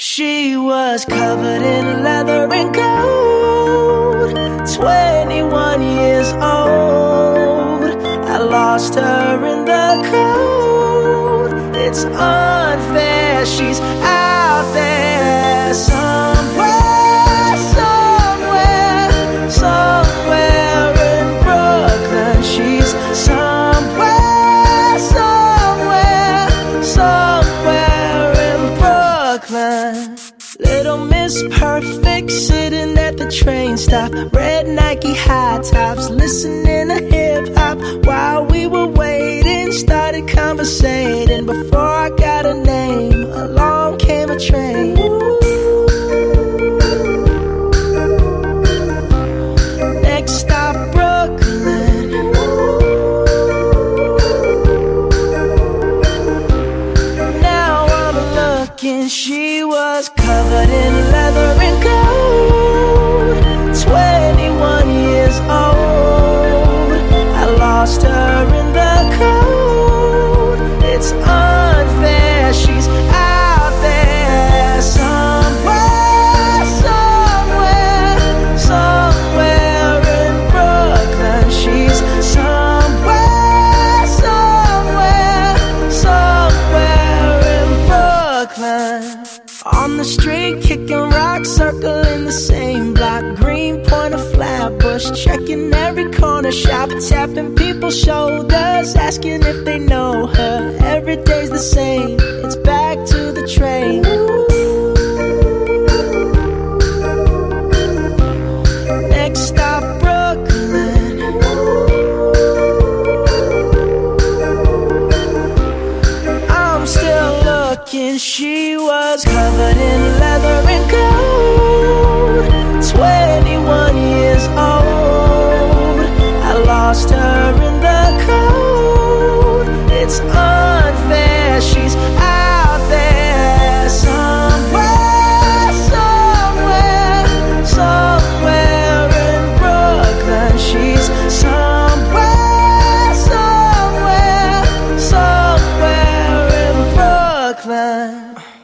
She was covered in leather and gold. 21 years old. I lost her in the cold. It's unfair. She's out there somewhere, Little Miss Perfect sitting at the train stop. Red Nike high tops, listening to hip hop while we were waiting. Started conversating before I got a name. Along came a train. Next stop, Brooklyn. Now I'm looking, she was covered in street, kicking rocks, circling the same block. Greenpoint or Flatbush, checking every corner shop, tapping people's shoulders, asking if they know her. Every day's the same, it's back to the train. was covered in leather and gold. 21 years old, I lost her in the cold. It's unfair, she's out there somewhere, somewhere, somewhere in Brooklyn. She's somewhere, somewhere, somewhere in Brooklyn.